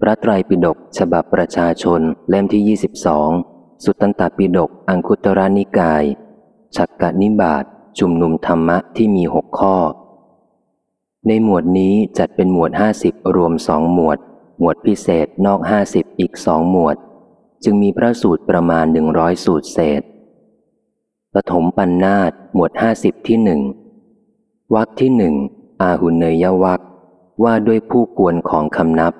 พระไตรปิฎกฉบับประชาชนเล่มที่ 22 สุตตันตปิฎกอังคุตรานิกาย ฉักกะนิบาตชุมนุมธรรมะที่มีหกข้อ ในหมวดนี้จัดเป็นหมวด 50 รวมสองหมวด หมวดพิเศษนอก 50 อีกสองหมวด จึงมีพระสูตรประมาณ 100 สูตรเศษปฐมปัญนนาตหมวด 50 ที่หนึ่งวรรคที่หนึ่งอาหุเนยวักว่าด้วยผู้กวนของคำนับ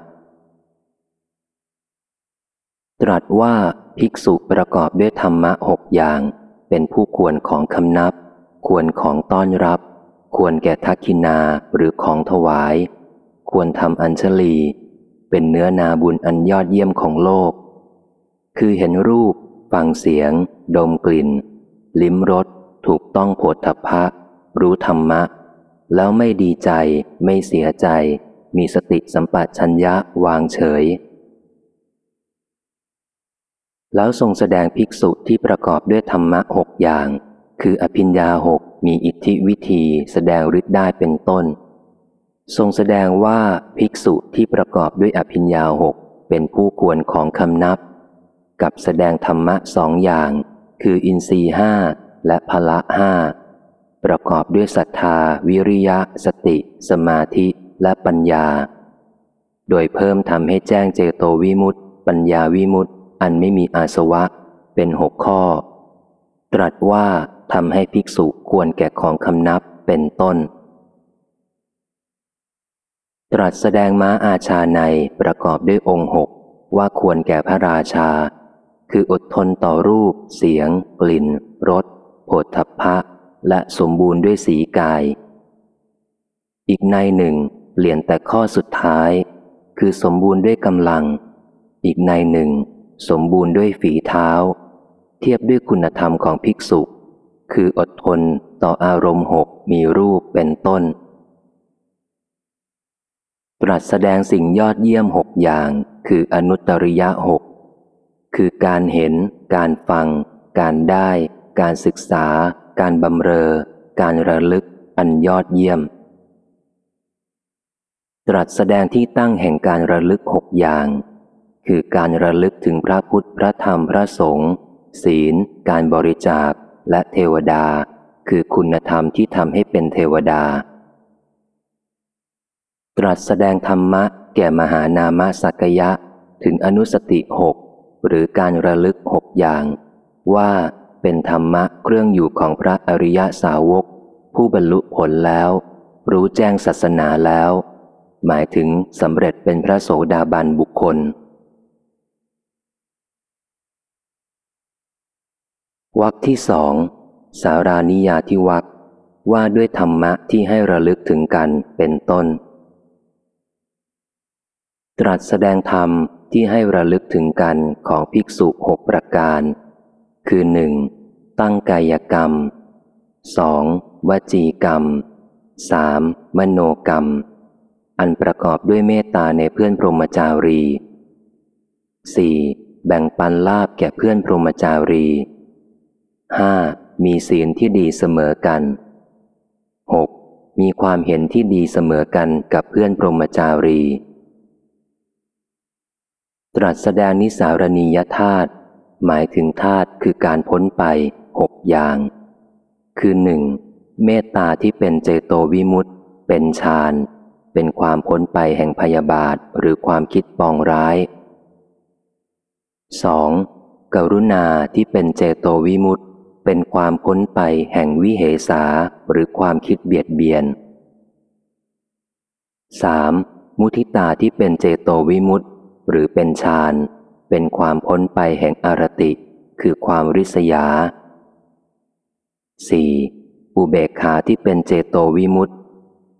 ตรัสว่าภิกษุประกอบด้วยธรรมะหกอย่าง เป็นผู้ควรของคำนับ ควรของต้อนรับ ควรแก่ทักขินาหรือของถวาย ควรทำอัญชลี เป็นเนื้อนาบุญอันยอดเยี่ยมของโลก คือเห็นรูป ฟังเสียง ดมกลิ่น ลิ้มรสถูกต้องโผฏฐพะ รู้ธรรมะ แล้วไม่ดีใจ ไม่เสียใจ มีสติสัมปชัญญะวางเฉย แล้วทรงแสดงภิกษุที่ประกอบด้วยธรรมะหกอย่าง คืออภิญญาหกมีอิทธิวิธีแสดงฤทธิ์ได้เป็นต้น ทรงแสดงว่าภิกษุที่ประกอบด้วยอภิญญาหกเป็นผู้ควรของคำนับ กับแสดงธรรมะสองอย่าง คืออินทรีห้าและพละห้าประกอบด้วยศรัทธา วิริยะ สติ สมาธิและปัญญา โดยเพิ่มทำให้แจ้งเจโตวิมุตติปัญญาวิมุตติ อันไม่มีอาสวะ เป็นหกข้อ ตรัสว่าทำให้ภิกษุควรแก่ของคำนับเป็นต้น ตรัสแสดงม้าอาชาในประกอบด้วยองค์หกว่าควรแก่พระราชา คืออดทนต่อรูป เสียง กลิ่นรสโผฏฐัพพะ และสมบูรณ์ด้วยสีกาย อีกในหนึ่งเปลี่ยนแต่ข้อสุดท้าย คือสมบูรณ์ด้วยกำลัง อีกในหนึ่ง สมบูรณ์ด้วยฝีเท้า เทียบด้วยคุณธรรมของภิกษุ คืออดทนต่ออารมณ์หกมีรูปเป็นต้น ตรัสแสดงสิ่งยอดเยี่ยมหกอย่าง คืออนุตริยะหกคือการเห็น การฟัง การได้ การศึกษา การบำเรอ การระลึก อันยอดเยี่ยม ตรัสแสดงที่ตั้งแห่งการระลึกหกอย่าง คือการระลึกถึงพระพุทธพระธรรมพระสงฆ์ศีล การบริจาคและเทวดา คือคุณธรรมที่ทำให้เป็นเทวดา ตรัสแสดงธรรมะ แก่มหานามสักยะ ถึงอนุสติหกหรือการระลึกหกอย่าง ว่าเป็นธรรมะเครื่องอยู่ของพระอริยสาวก ผู้บรรลุผลแล้ว รู้แจ้งศาสนาแล้ว หมายถึงสำเร็จเป็นพระโสดาบันบุคคล วรรคที่สองสารานิยาที่วักว่าด้วยธรรมะที่ให้ระลึกถึงกันเป็นต้น ตรัสแสดงธรรมที่ให้ระลึกถึงกันของภิกษุหกประการ คือหนึ่งตั้งกายกรรมสองวจีกรรมสามมโนกรรม อันประกอบด้วยเมตตาในเพื่อนพรหมจารีสี่แบ่งปันลาบแก่เพื่อนพรหมจารี ห้ามีศีลที่ดีเสมอกันหกมีความเห็นที่ดีเสมอกันกับเพื่อนพรมจารี ตรัสแสดงนิสารณียธาตุหมายถึงธาตุคือการพ้นไปหกอย่าง คือหนึ่งเมตตาที่เป็นเจโตวิมุตต์เป็นฌานเป็นความพ้นไปแห่งพยาบาทหรือความคิดปองร้าย 2. กรุณาที่เป็นเจโตวิมุตต เป็นความพ้นไปแห่งวิเหสาหรือความคิดเบียดเบียน 3. มุทิตาที่เป็นเจโตวิมุตต์หรือเป็นฌานเป็นความพ้นไปแห่งอารติ คือความริษยา 4. อุเบกขาที่เป็นเจโตวิมุตต์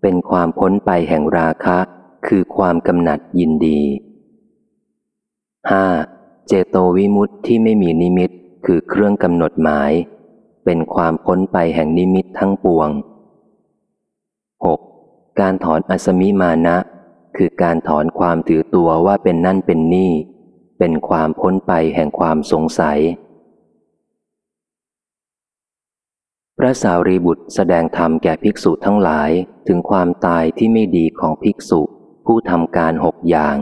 เป็นความพ้นไปแห่งราคะ คือความกำหนัดยินดี 5. เจโตวิมุตติที่ไม่มีนิมิต คือเครื่องกำหนดหมาย เป็นความพ้นไปแห่งนิมิตทั้งปวง 6. การถอนอัสมิมานะ คือการถอนความถือตัวว่าเป็นนั่นเป็นนี่ เป็นความพ้นไปแห่งความสงสัย พระสารีบุตรแสดงธรรมแก่ภิกษุทั้งหลายถึงความตายที่ไม่ดีของภิกษุผู้ทำการหกอย่าง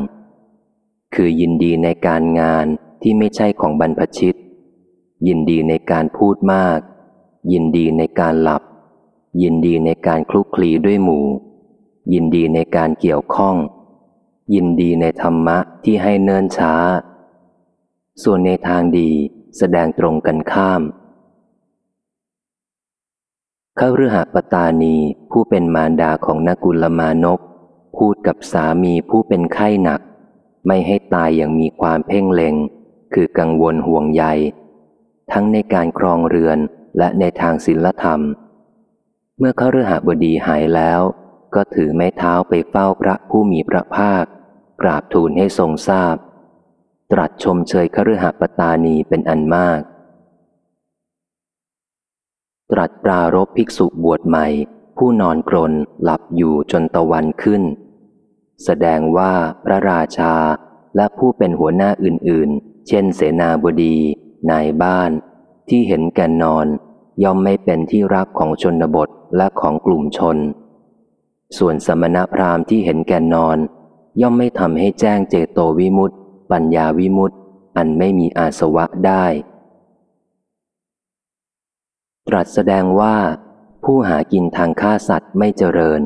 คือยินดีในการงานที่ไม่ใช่ของบรรพชิต ยินดีในการพูดมาก ยินดีในการหลับ ยินดีในการคลุกคลีด้วยหมู่ ยินดีในการเกี่ยวข้อง ยินดีในธรรมะที่ให้เนิ่นช้า ส่วนในทางดีแสดงตรงกันข้ามข้าฤหปตานีผู้เป็นมารดาของนกุลมานพพูดกับสามีผู้เป็นไข้หนัก ไม่ให้ตายอย่างมีความเพ่งเล็ง คือกังวลห่วงใย ทั้งในการครองเรือนและในทางศีลธรรม เมื่อเข้าฤหบดีหายแล้ว ก็ถือไม้เท้าไปเฝ้าพระผู้มีพระภาค กราบทูลให้ทรงทราบ ตรัสชมเชยคฤหปตานีเป็นอันมาก ตรัสปรารบภิกษุบวชใหม่ ผู้นอนกรนหลับอยู่จนตะวันขึ้น แสดงว่าพระราชาและผู้เป็นหัวหน้าอื่นๆ เช่นเสนาบดี นายบ้าน ที่เห็นแก่นอน ย่อมไม่เป็นที่รักของชนบทและของกลุ่มชน ส่วนสมณพราหมณ์ที่เห็นแก่นอน ย่อมไม่ทำให้แจ้งเจโตวิมุตติปัญญาวิมุตติอันไม่มีอาสวะได้ ตรัสแสดงว่า ผู้หากินทางฆ่าสัตว์ไม่เจริญ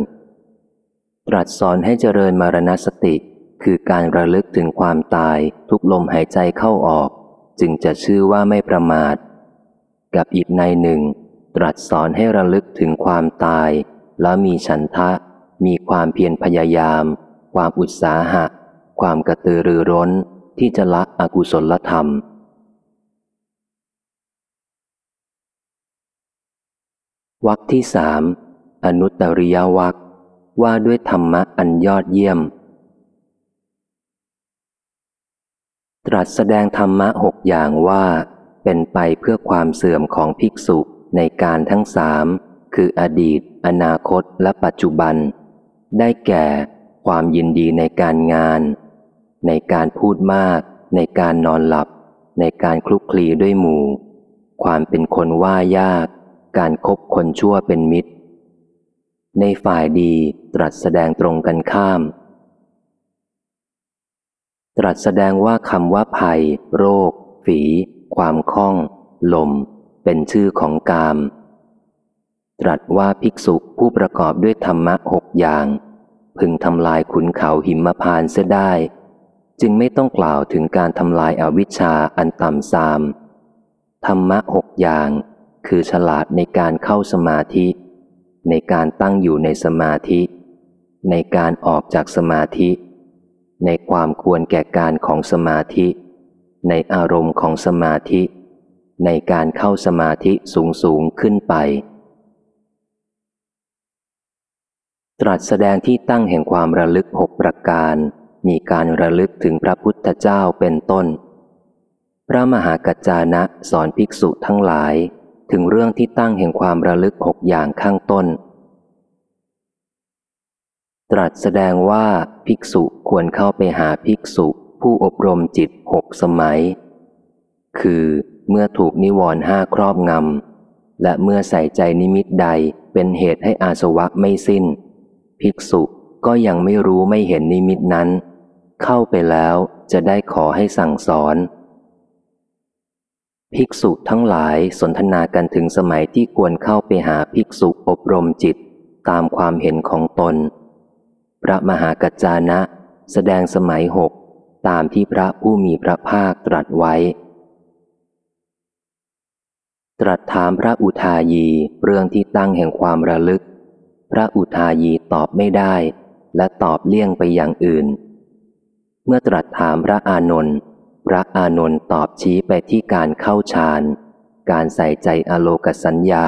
ตรัสสอนให้เจริญมรณสติคือการระลึกถึงความตายทุกลมหายใจเข้าออก จึงจะชื่อว่าไม่ประมาท กับอีกในหนึ่ง ตรัสสอนให้ระลึกถึงความตาย แล้วมีฉันทะ มีความเพียรพยายาม ความอุตสาหะ ความกระตือรือร้นที่จะละอกุศลธรรม วักที่สามอนุตริยวักว่าด้วยธรรมะอันยอดเยี่ยม ตรัสแสดงธรรมะหกอย่างว่า เป็นไปเพื่อความเสื่อมของภิกษุในการทั้งสามคืออดีต อนาคตและปัจจุบัน ได้แก่ความยินดีในการงาน ในการพูดมาก ในการนอนหลับ ในการคลุกคลีด้วยหมู่ ความเป็นคนว่ายาก การครบคนชั่วเป็นมิตร ในฝ่ายดีตรัสแสดงตรงกันข้าม ตรัสแสดงว่าคำว่าภัย โรค ฝี ความคล่อง ลม เป็นชื่อของกาม ตรัสว่าภิกษุผู้ประกอบด้วยธรรมะหกอย่าง พึงทำลายขุนเขาหิมพานเสียได้ จึงไม่ต้องกล่าวถึงการทำลายอาวิชชาอันต่ำสาม ธรรมะหกอย่าง คือฉลาดในการเข้าสมาธิ ในการตั้งอยู่ในสมาธิ ในการออกจากสมาธิ ในความควรแก่การของสมาธิ ในอารมณ์ของสมาธิ ในการเข้าสมาธิสูงสูงขึ้นไป ตรัสแสดงที่ตั้งแห่งความระลึกหกประการ มีการระลึกถึงพระพุทธเจ้าเป็นต้น พระมหากัจจานะสอนภิกษุทั้งหลาย ถึงเรื่องที่ตั้งแห่งความระลึกหกอย่างข้างต้น ตรัสแสดงว่าภิกษุควรเข้าไปหาภิกษุผู้อบรมจิตหกสมัย คือเมื่อถูกนิวรณ์ห้าครอบงำ และเมื่อใส่ใจนิมิตใดเป็นเหตุให้อาสวะไม่สิ้น ภิกษุก็ยังไม่รู้ไม่เห็นนิมิตนั้น เข้าไปแล้วจะได้ขอให้สั่งสอน ภิกษุทั้งหลายสนทนากันถึงสมัยที่ควรเข้าไปหาภิกษุอบรมจิตตามความเห็นของตน พระมหากัจจานะ แสดงสมัยหกตามที่พระผู้มีพระภาคตรัสไว้ ตรัสถามพระอุทายีเรื่องที่ตั้งแห่งความระลึก พระอุทายีตอบไม่ได้ และตอบเลี่ยงไปอย่างอื่น เมื่อตรัสถามพระอานนท์พระอานนท์ตอบชี้ไปที่การเข้าฌานการใส่ใจอโลกสัญญา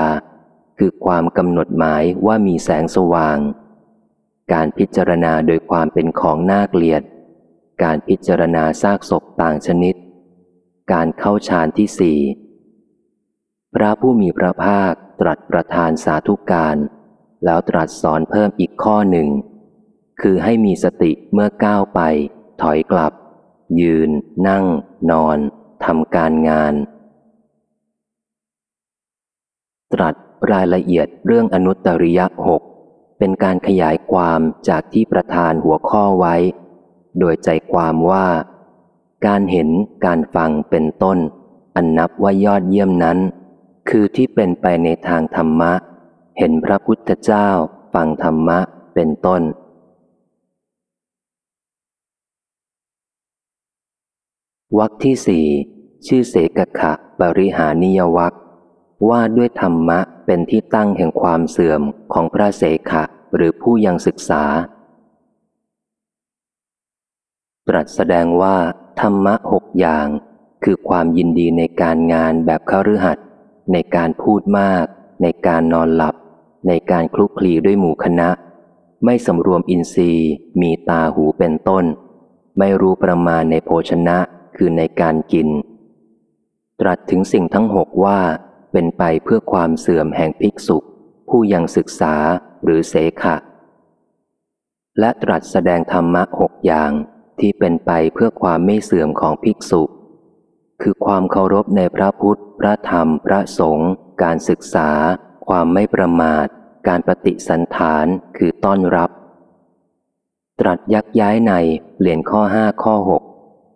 คือความกำหนดหมายว่ามีแสงสว่าง การพิจารณาโดยความเป็นของน่าเกลียด การพิจารณาซากศพต่างชนิด การเข้าฌานที่สี่พระผู้มีพระภาคตรัสประทานสาธุการ แล้วตรัสสอนเพิ่มอีกข้อหนึ่ง คือให้มีสติเมื่อก้าวไป ถอยกลับ ยืน นั่ง นอนทำการงาน ตรัสรายละเอียดเรื่องอนุตตริยะหก เป็นการขยายความจากที่ประธานหัวข้อไว้ โดยใจความว่า การเห็นการฟังเป็นต้น อันนับว่ายอดเยี่ยมนั้น คือที่เป็นไปในทางธรรมะ เห็นพระพุทธเจ้า ฟังธรรมะเป็นต้นวรรคที่สี่ชื่อเสกขะบริหานิยวัค ว่าด้วยธรรมะเป็นที่ตั้งแห่งความเสื่อมของพระเสขะหรือผู้ยังศึกษา ตรัสแสดงว่าธรรมะหกอย่าง คือความยินดีในการงานแบบเข้าฤหัสในการพูดมาก ในการนอนหลับ ในการคลุกคลีด้วยหมู่คณะ ไม่สำรวมอินทรีย์ มีตาหูเป็นต้น ไม่รู้ประมาณในโภชนะคือในการกิน ตรัสถึงสิ่งทั้งหกว่า เป็นไปเพื่อความเสื่อมแห่งภิกษุ ผู้ยังศึกษาหรือเสขะ และตรัสแสดงธรรมะหกอย่างที่เป็นไปเพื่อความไม่เสื่อมของภิกษุ คือความเคารพในพระพุทธ พระธรรม พระสงฆ์การศึกษา ความไม่ประมาท การปฏิสันฐานคือต้อนรับ ตรัสยักย้ายในเปลี่ยนข้อห้าข้อหก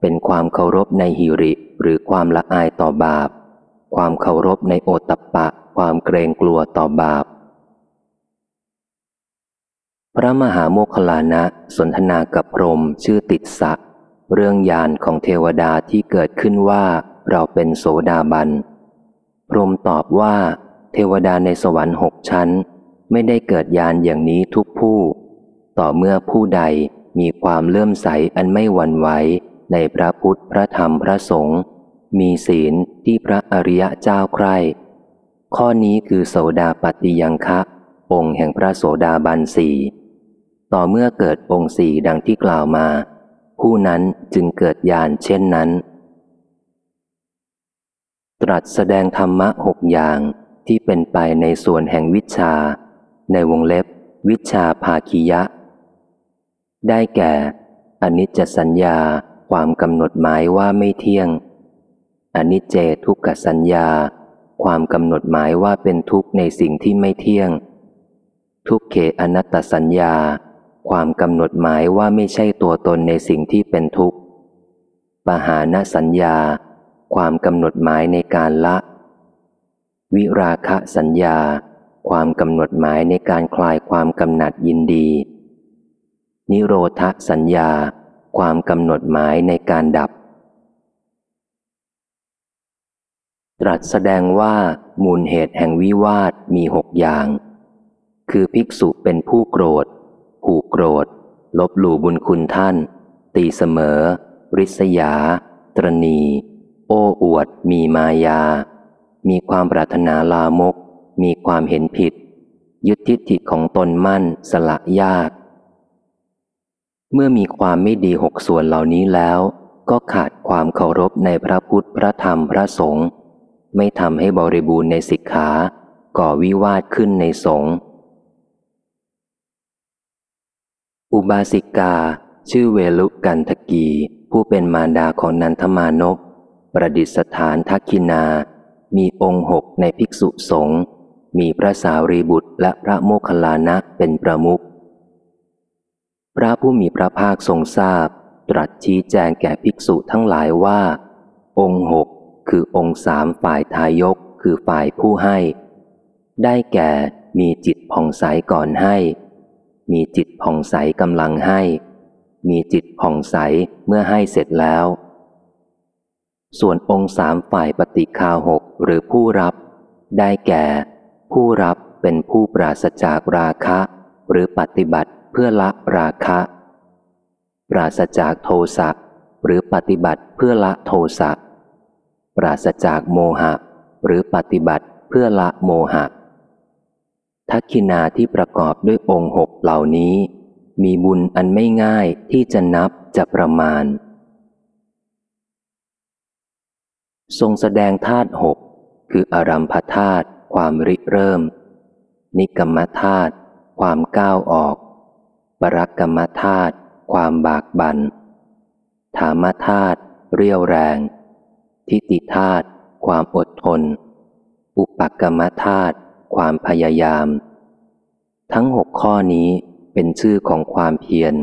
เป็นความเคารพในหิริหรือความละอายต่อบาป ความเคารพในโอตตปปะ ความเกรงกลัวต่อบาป พระมหาโมคลานะสนทนากับพรหมชื่อติดสะ เรื่องยานของเทวดาที่เกิดขึ้นว่าเราเป็นโสดาบัน พรหมตอบว่า เทวดาในสวรรค์หกชั้น ไม่ได้เกิดยานอย่างนี้ทุกผู้ ต่อเมื่อผู้ใดมีความเลื่อมใสอันไม่หวั่นไหวในพระพุทธพระธรรมพระสงฆ์ มีศีลที่พระอริยะเจ้าใคร่ข้อนี้คือโสดาปฏิยังคะองค์แห่งพระโสดาบันสี่ต่อเมื่อเกิดองค์สี่ดังที่กล่าวมา ผู้นั้นจึงเกิดญาณเช่นนั้น ตรัสแสดงธรรมะหกอย่างที่เป็นไปในส่วนแห่งวิชา ในวงเล็บ วิชาภาคียะ ได้แก่อนิจจสัญญาความกำหนดหมายว่าไม่เที่ยง อนิจเจทุกขสัญญา ความกำหนดหมายว่าเป็นทุกข์ในสิ่งที่ไม่เที่ยง ทุกเขอนัตตสัญญา ความกำหนดหมายว่าไม่ใช่ตัวตนในสิ่งที่เป็นทุกข์ปหานสัญญา ความกำหนดหมายในการละ วิราคะสัญญา ความกำหนดหมายในการคลายความกำหนัดยินดี นิโรธสัญญา ความกำหนดหมายในการดับ ตรัสแสดงว่ามูลเหตุแห่งวิวาทมีหกอย่าง คือภิกษุเป็นผู้โกรธ ผูกโกรธ ลบหลู่บุญคุณท่าน ตีเสมอ ริษยา ตรณี โอ้อวด มีมายา มีความปรารถนาลามก มีความเห็นผิด ยึดทิฏฐิของตนมั่นสละยาก เมื่อมีความไม่ดีหกส่วนเหล่านี้แล้ว ก็ขาดความเคารพในพระพุทธพระธรรมพระสงฆ์ ไม่ทำให้บริบูรณ์ในสิกขา ก่อวิวาทขึ้นในสงฆ์อุบาสิกา ชื่อเวลุกันทกี ผู้เป็นมารดาของนันทมานพประดิษฐานทักคินา มีองค์หกในภิกษุสงฆ์มีพระสารีบุตรและพระโมคคัลลานะเป็นประมุขพระผู้มีพระภาคทรงทราบ ตรัสชี้แจงแก่ภิกษุทั้งหลายว่า องค์หก คือองค์สามฝ่ายทายกคือฝ่ายผู้ให้ ได้แก่มีจิตผ่องใสก่อนให้ มีจิตผ่องใสกำลังให้ มีจิตผ่องใสเมื่อให้เสร็จแล้ว ส่วนองค์สามฝ่ายปฏิคาหกหรือผู้รับ ได้แก่ ผู้รับเป็นผู้ปราศจากราคะ หรือปฏิบัติเพื่อละราคะ ปราศจากโทสะหรือปฏิบัติเพื่อละโทสะ ปราศจากโมหะ หรือปฏิบัติเพื่อละโมหะ ทักขินาที่ประกอบด้วยองค์หกเหล่านี้ มีบุญอันไม่ง่ายที่จะนับจะประมาณ ทรงแสดงธาตุหกคืออารัมพธาตุความริเริ่ม นิกรรมธาตุความก้าวออก ปรักกรรมธาตุความบากบันธรรมธาตุเรียวแรง ทิฏฐิธาตุความอดทน อุปกรรมธาตุความพยายาม ทั้งหกข้อนี้เป็นชื่อของความเพียร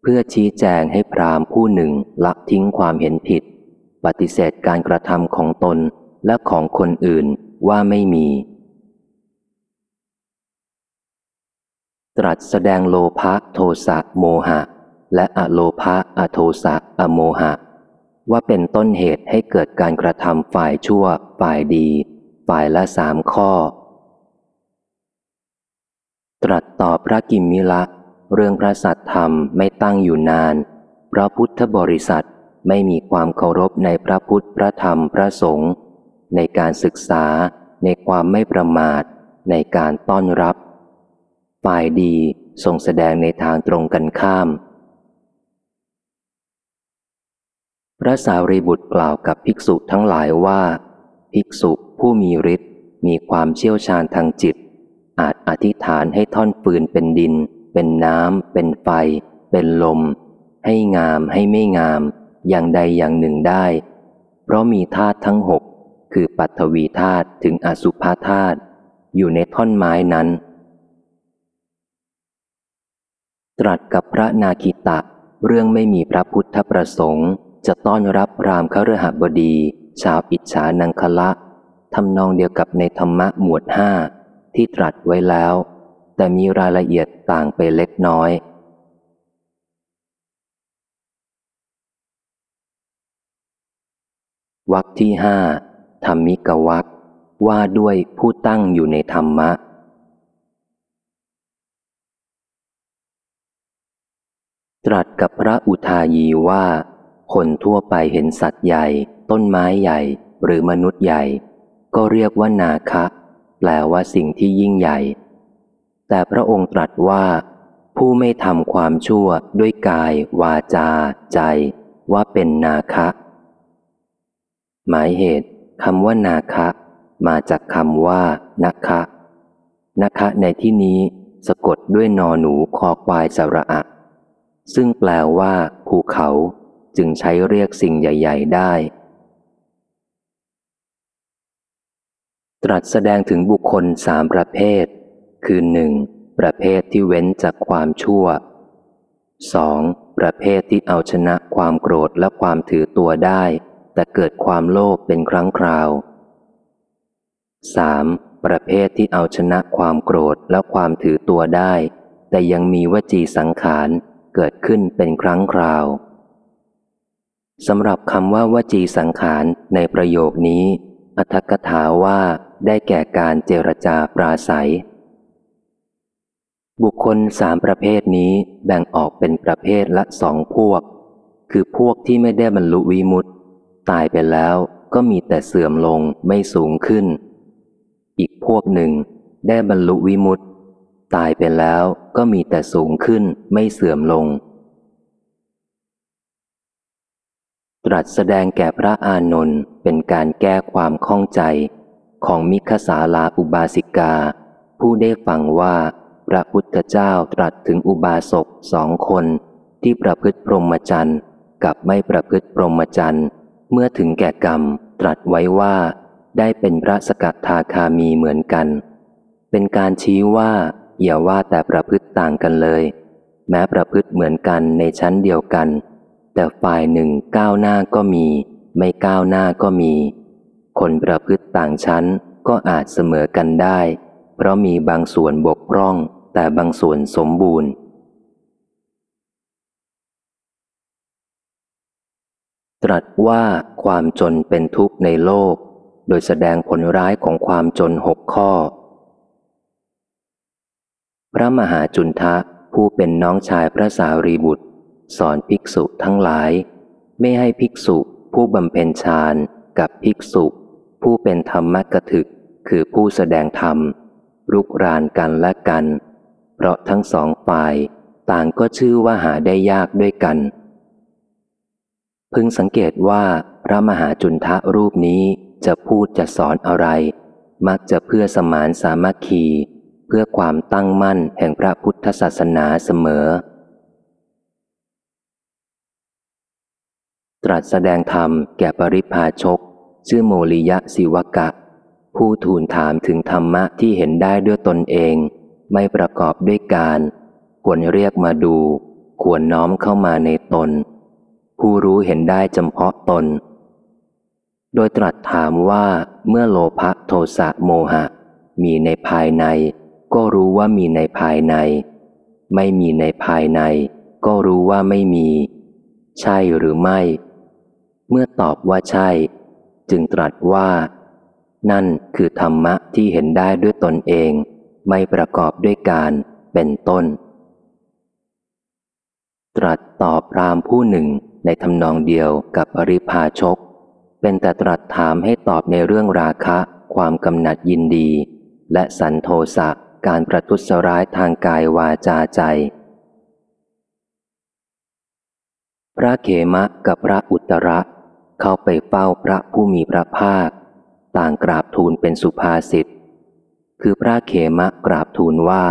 เพื่อชี้แจงให้พรามผู้หนึ่งละทิ้งความเห็นผิด ปฏิเสธการกระทำของตนและของคนอื่นว่าไม่มี ตรัสแสดงโลภะโทสะโมหะ และอโลภะอโทสะอโมหะ ว่าเป็นต้นเหตุให้เกิดการกระทำฝ่ายชั่ว ฝ่ายดี ฝ่ายละสามข้อ ตรัสตอบพระกิมมิละ เรื่องพระสัตธรรมไม่ตั้งอยู่นาน เพราะพุทธบริษัทไม่มีความเคารพในพระพุทธพระธรรมพระสงฆ์ในการศึกษา ในความไม่ประมาท ในการต้อนรับ ฝ่ายดีทรงแสดงในทางตรงกันข้าม พระสารีบุตรกล่าวกับภิกษุทั้งหลายว่า ภิกษุผู้มีฤทธิ์มีความเชี่ยวชาญทางจิต อาจอธิษฐานให้ท่อนฟืนเป็นดิน เป็นน้ำเป็นไฟ เป็นลม ให้งามให้ไม่งาม อย่างใดอย่างหนึ่งได้ เพราะมีธาตุทั้งหกคือปัทวีธาตุถึงอสุภาธาตุอยู่ในท่อนไม้นั้น ตรัสกับพระนาคิตะเรื่องไม่มีพระพุทธประสงค์ จะต้อนรับรามคฤหบดี ชาวอิจฉานังคละทำนองเดียวกับในธรรมะหมวดห้าที่ตรัสไว้แล้ว แต่มีรายละเอียดต่างไปเล็กน้อย วักที่ห้าธรรมิกวักว่าด้วยผู้ตั้งอยู่ในธรรมะ ตรัสกับพระอุทายีว่า คนทั่วไปเห็นสัตว์ใหญ่ ต้นไม้ใหญ่ หรือมนุษย์ใหญ่ ก็เรียกว่านาคะ แปลว่าสิ่งที่ยิ่งใหญ่ แต่พระองค์ตรัสว่า ผู้ไม่ทำความชั่วด้วยกาย วาจา ใจ ว่าเป็นนาคะ หมายเหตุคำว่านาคะ มาจากคำว่านักคะนักคะในที่นี้สะกดด้วยนอหนูคอควายสระอะ ซึ่งแปลว่า ภูเขา จึงใช้เรียกสิ่งใหญ่ ๆ ได้ ตรัสแสดงถึงบุคคลสามประเภท คือหนึ่งประเภทที่เว้นจากความชั่วสองประเภทที่เอาชนะความโกรธและความถือตัวได้ แต่เกิดความโลภเป็นครั้งคราว 3. ประเภทที่เอาชนะความโกรธและความถือตัวได้ แต่ยังมีวจีสังขารเกิดขึ้นเป็นครั้งคราว สำหรับคำว่าวจีสังขารในประโยคนี้ อัธกถาว่าได้แก่การเจรจาปราศัย บุคคลสามประเภทนี้แบ่งออกเป็นประเภทละสองพวก คือพวกที่ไม่ได้บรรลุวิมุตต์ตายไปแล้วก็มีแต่เสื่อมลงไม่สูงขึ้น อีกพวกหนึ่งได้บรรลุวิมุตต์ตายไปแล้วก็มีแต่สูงขึ้นไม่เสื่อมลง ตรัสแสดงแก่พระอานนท์เป็นการแก้ความข้องใจของมิคสาลาอุบาสิกา ผู้ได้ฟังว่า พระพุทธเจ้าตรัสถึงอุบาสกสองคนที่ประพฤติพรหมจรรย์กับไม่ประพฤติพรหมจรรย์เมื่อถึงแก่กรรมตรัสไว้ว่า ได้เป็นพระสกัดทาคามีเหมือนกัน เป็นการชี้ว่าอย่าว่าแต่ประพฤติต่างกันเลย แม้ประพฤติเหมือนกันในชั้นเดียวกัน แต่ฝ่ายหนึ่งก้าวหน้าก็มี ไม่ก้าวหน้าก็มี คนประพฤติต่างชั้นก็อาจเสมอกันได้ เพราะมีบางส่วนบกพร่อง แต่บางส่วนสมบูรณ์ ตรัสว่าความจนเป็นทุกข์ในโลก โดยแสดงผลร้ายของความจนหกข้อ พระมหาจุนทะผู้เป็นน้องชายพระสารีบุตร สอนภิกษุทั้งหลาย ไม่ให้ภิกษุผู้บำเพ็ญฌานกับภิกษุ ผู้เป็นธรรมกถึก คือผู้แสดงธรรม รุกรานกันและกัน เพราะทั้งสองฝ่ายต่างก็ชื่อว่าหาได้ยากด้วยกัน พึงสังเกตว่าพระมหาจุนทะรูปนี้จะพูดจะสอนอะไร มักจะเพื่อสมานสามัคคี เพื่อความตั้งมั่นแห่งพระพุทธศาสนาเสมอ ตรัสแสดงธรรมแก่ปริพาชก ชื่อโมลิยะศิวกะ ผู้ทูลถามถึงธรรมะที่เห็นได้ด้วยตนเอง ไม่ประกอบด้วยการ ควรเรียกมาดู ควรน้อมเข้ามาในตน ผู้รู้เห็นได้จำเพาะตน โดยตรัสถามว่าเมื่อโลภะโทสะโมหะ มีในภายใน ก็รู้ว่ามีในภายใน ไม่มีในภายใน ก็รู้ว่าไม่มี ใช่หรือไม่ เมื่อตอบว่าใช่ จึงตรัสว่า นั่นคือธรรมะที่เห็นได้ด้วยตนเอง ไม่ประกอบด้วยการเป็นต้น ตรัสตอบพรามผู้หนึ่งในทำนองเดียวกับอริพาชก เป็นแต่ตรัสถามให้ตอบในเรื่องราคะ ความกำหนัดยินดี และสันโทสะการประทุษร้ายทางกายวาจาใจ พระเขมะกับพระอุตระ เข้าไปเฝ้าพระผู้มีพระภาค ต่างกราบทูลเป็นสุภาษิต คือพระเขมะกราบทูลว่า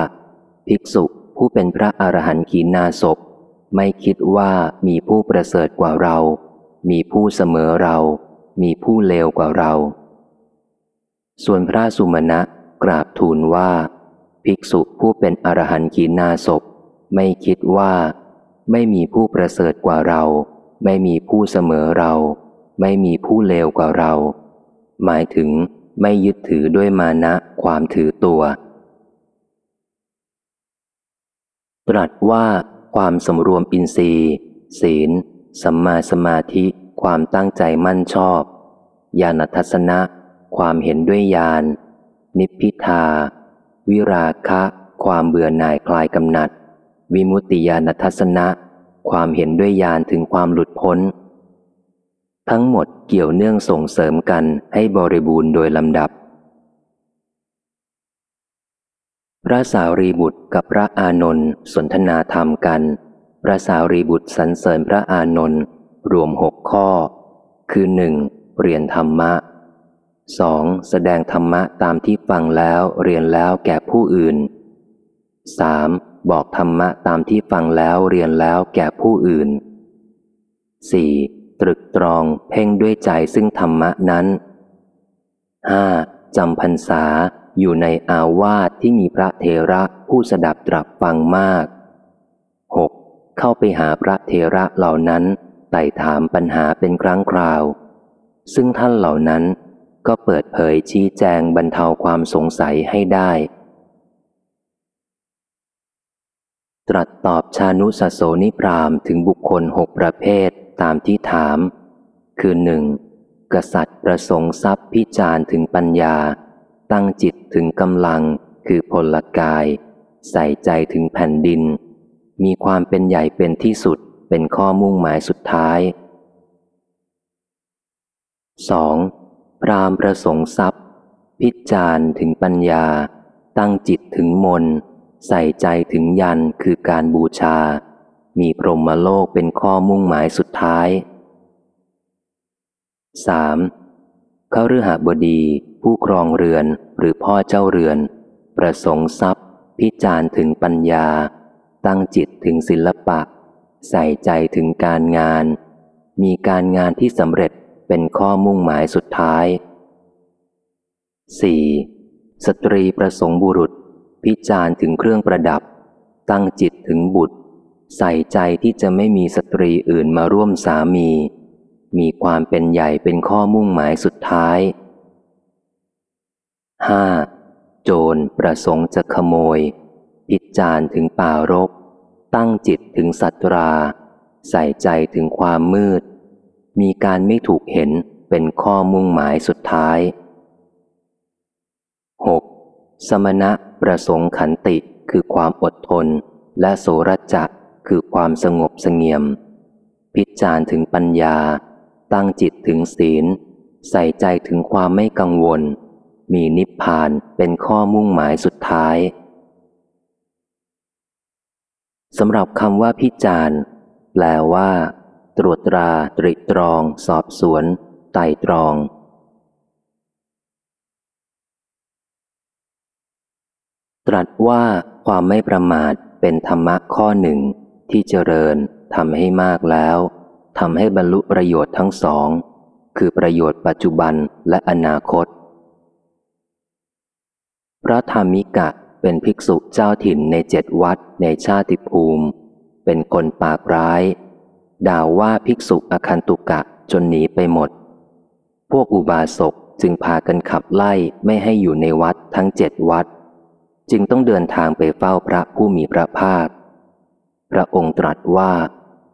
ภิกษุผู้เป็นพระอรหันต์ขีณาศพ ไม่คิดว่ามีผู้ประเสริฐกว่าเรา มีผู้เสมอเรา มีผู้เลวกว่าเรา ส่วนพระสุมาณะกราบทูลว่า ภิกษุผู้เป็นอรหันต์ขีณาศพ ไม่คิดว่า ไม่มีผู้ประเสริฐกว่าเรา ไม่มีผู้เสมอเรา ไม่มีผู้เลวกว่าเรา หมายถึงไม่ยึดถือด้วยมานะความถือตัว ตรัสว่าความสำรวมอินทรีย์ ศีล สัมมาสมาธิ ความตั้งใจมั่นชอบ ญาณทัศนะ ความเห็นด้วยญาณ นิพพิทา วิราคะ ความเบื่อหน่ายคลายกำหนัด วิมุตติญาณทัศนะ ความเห็นด้วยญาณถึงความหลุดพ้น ทั้งหมดเกี่ยวเนื่องส่งเสริมกันให้บริบูรณ์โดยลำดับ พระสารีบุตรกับพระอานนท์สนทนาธรรมกัน พระสารีบุตรสรรเสริญพระอานนท์รวมหกข้อ คือหนึ่งเรียนธรรมะสองแสดงธรรมะตามที่ฟังแล้วเรียนแล้วแก่ผู้อื่นสามบอกธรรมะตามที่ฟังแล้วเรียนแล้วแก่ผู้อื่นสี่ ตรึกตรองเพ่งด้วยใจซึ่งธรรมะนั้นห้าจำพรรษาอยู่ในอาวาสที่มีพระเทระผู้สดับตรับฟังมาก 6. เข้าไปหาพระเทระเหล่านั้นไต่ถามปัญหาเป็นครั้งคราว ซึ่งท่านเหล่านั้นก็เปิดเผยชี้แจงบรรเทาความสงสัยให้ได้ ตรัสตอบชานุสโสนิพรามถึงบุคคลหกประเภท ตามที่ถาม คือหนึ่งกษัตริย์ประสงค์ทรัพย์พิจารถึงปัญญา ตั้งจิตถึงกำลังคือพลกาย ใส่ใจถึงแผ่นดิน มีความเป็นใหญ่เป็นที่สุดเป็นข้อมุ่งหมายสุดท้าย 2. พรามประสงค์ทรัพย์ พิจารถึงปัญญา ตั้งจิตถึงมน ใส่ใจถึงยันคือการบูชา มีพรหมโลกเป็นข้อมุ่งหมายสุดท้าย 3. เขาฤหบดี ผู้ครองเรือนหรือพ่อเจ้าเรือน ประสงค์ทรัพย์ พิจารถึงปัญญา ตั้งจิตถึงศิลปะ ใส่ใจถึงการงาน มีการงานที่สำเร็จเป็นข้อมุ่งหมายสุดท้าย 4. สตรีประสงค์บุรุษ พิจารถึงเครื่องประดับ ตั้งจิตถึงบุตร ใส่ใจที่จะไม่มีสตรีอื่นมาร่วมสามี มีความเป็นใหญ่เป็นข้อมุ่งหมายสุดท้ายห้าโจรประสงค์จะขโมย พิจารถึงป่ารก ตั้งจิตถึงสัตรา ใส่ใจถึงความมืด มีการไม่ถูกเห็นเป็นข้อมุ่งหมายสุดท้าย 6. สมณะประสงค์ขันติคือความอดทนและโสรจะ คือความสงบสงเงียม พิจารถึงปัญญา ตั้งจิตถึงศีล ใส่ใจถึงความไม่กังวล มีนิพพานเป็นข้อมุ่งหมายสุดท้ายสำหรับคำว่าพิจารณ์แปลว่า ตรวจตราตริตรอง สอบสวน ไต่ตรองตรัสว่าความไม่ประมาทเป็นธรรมะข้อหนึ่ง ที่เจริญทำให้มากแล้วทำให้บรรลุประโยชน์ทั้งสอง คือประโยชน์ปัจจุบันและอนาคต พระธรรมิกะเป็นภิกษุเจ้าถิ่นในเจ็ดวัดในชาติภูมิ เป็นคนปากร้าย ด่าว่าภิกษุอคันตุกะจนหนีไปหมด พวกอุบาสกจึงพากันขับไล่ไม่ให้อยู่ในวัดทั้งเจ็ดวัด จึงต้องเดินทางไปเฝ้าพระผู้มีพระภาค พระองค์ตรัสว่า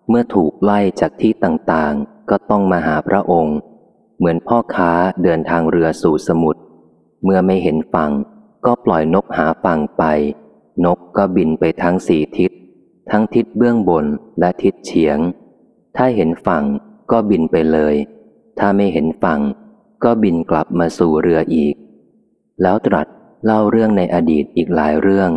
เมื่อถูกไล่จากที่ต่างๆ ก็ต้องมาหาพระองค์ เหมือนพ่อค้าเดินทางเรือสู่สมุทรเมื่อไม่เห็นฝั่ง ก็ปล่อยนกหาฝั่งไป นกก็บินไปทั้งสี่ทิศ ทั้งทิศเบื้องบนและทิศเฉียง ถ้าเห็นฝั่งก็บินไปเลย ถ้าไม่เห็นฝั่ง ก็บินกลับมาสู่เรืออีก แล้วตรัสเล่าเรื่องในอดีตอีกหลายเรื่อง